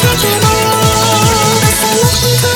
時も覚